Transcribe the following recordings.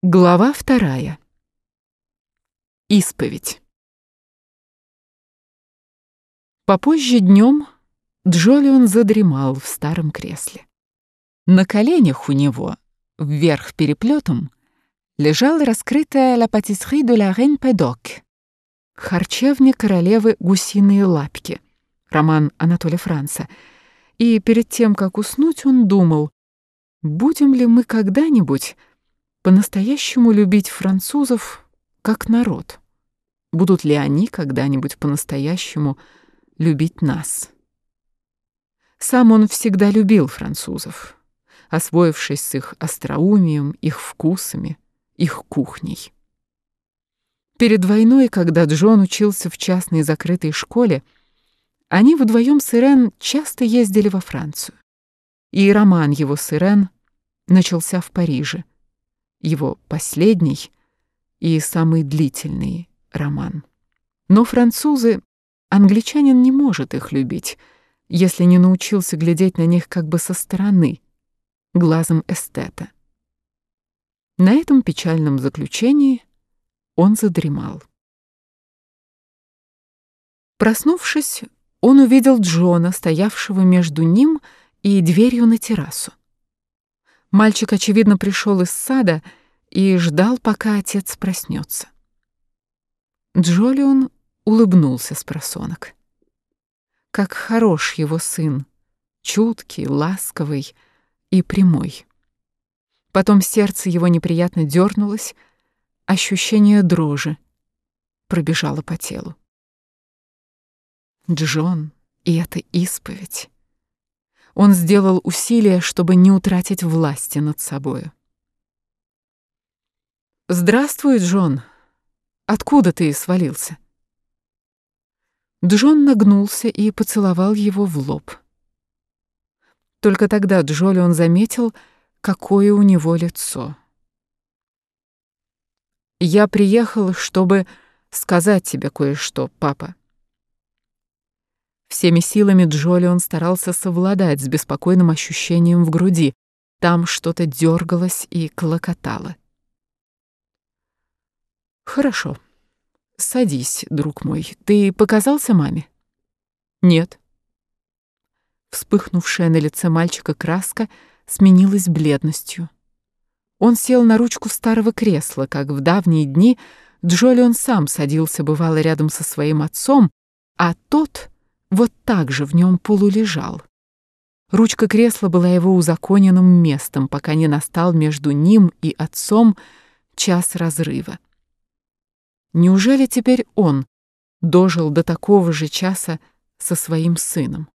Глава вторая. Исповедь. Попозже днем Джолион задремал в старом кресле. На коленях у него, вверх переплетом, лежала раскрытая «La pâtisserie de la Reine Pédoc» — «Харчевня королевы гусиные лапки» — роман Анатолия Франца. И перед тем, как уснуть, он думал, будем ли мы когда-нибудь по-настоящему любить французов как народ? Будут ли они когда-нибудь по-настоящему любить нас? Сам он всегда любил французов, освоившись с их остроумием, их вкусами, их кухней. Перед войной, когда Джон учился в частной закрытой школе, они вдвоем с Ирен часто ездили во Францию. И роман его с Ирен начался в Париже — его последний и самый длительный роман. Но французы, англичанин не может их любить, если не научился глядеть на них как бы со стороны, глазом эстета. На этом печальном заключении он задремал. Проснувшись, он увидел Джона, стоявшего между ним и дверью на террасу. Мальчик, очевидно, пришел из сада и ждал, пока отец проснется. Джолион улыбнулся с просонок. Как хорош его сын, чуткий, ласковый и прямой. Потом сердце его неприятно дернулось, ощущение дрожи пробежало по телу. Джон, и это исповедь. Он сделал усилие, чтобы не утратить власти над собою. «Здравствуй, Джон. Откуда ты свалился?» Джон нагнулся и поцеловал его в лоб. Только тогда Джолион заметил, какое у него лицо. «Я приехал, чтобы сказать тебе кое-что, папа», Всеми силами Джолион старался совладать с беспокойным ощущением в груди. Там что-то дергалось и клокотало. «Хорошо. Садись, друг мой. Ты показался маме?» «Нет». Вспыхнувшая на лице мальчика краска сменилась бледностью. Он сел на ручку старого кресла, как в давние дни Джолион сам садился бывало рядом со своим отцом, а тот вот так же в нем полулежал. Ручка кресла была его узаконенным местом, пока не настал между ним и отцом час разрыва. Неужели теперь он дожил до такого же часа со своим сыном?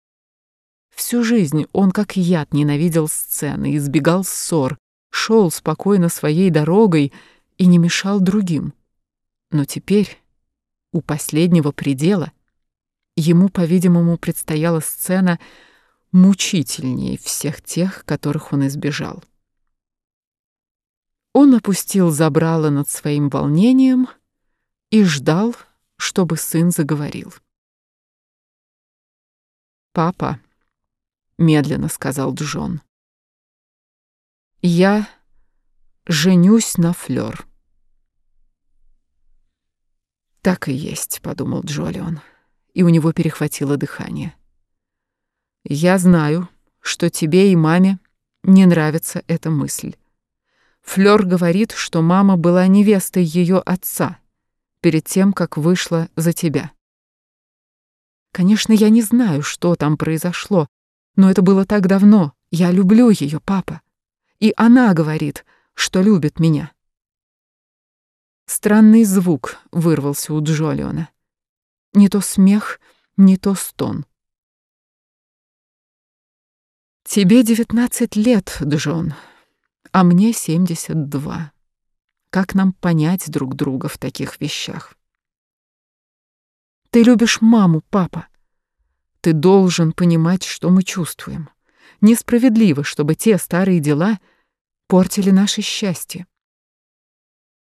Всю жизнь он как яд ненавидел сцены, избегал ссор, шел спокойно своей дорогой и не мешал другим. Но теперь, у последнего предела, Ему, по-видимому, предстояла сцена мучительнее всех тех, которых он избежал. Он опустил забрало над своим волнением и ждал, чтобы сын заговорил. «Папа», — медленно сказал Джон, — «я женюсь на Флёр». «Так и есть», — подумал Джолион и у него перехватило дыхание. «Я знаю, что тебе и маме не нравится эта мысль. Флёр говорит, что мама была невестой ее отца перед тем, как вышла за тебя. Конечно, я не знаю, что там произошло, но это было так давно. Я люблю ее, папа. И она говорит, что любит меня. Странный звук вырвался у Джолиона. Не то смех, не то стон. «Тебе девятнадцать лет, Джон, а мне семьдесят два. Как нам понять друг друга в таких вещах?» «Ты любишь маму, папа. Ты должен понимать, что мы чувствуем. Несправедливо, чтобы те старые дела портили наше счастье.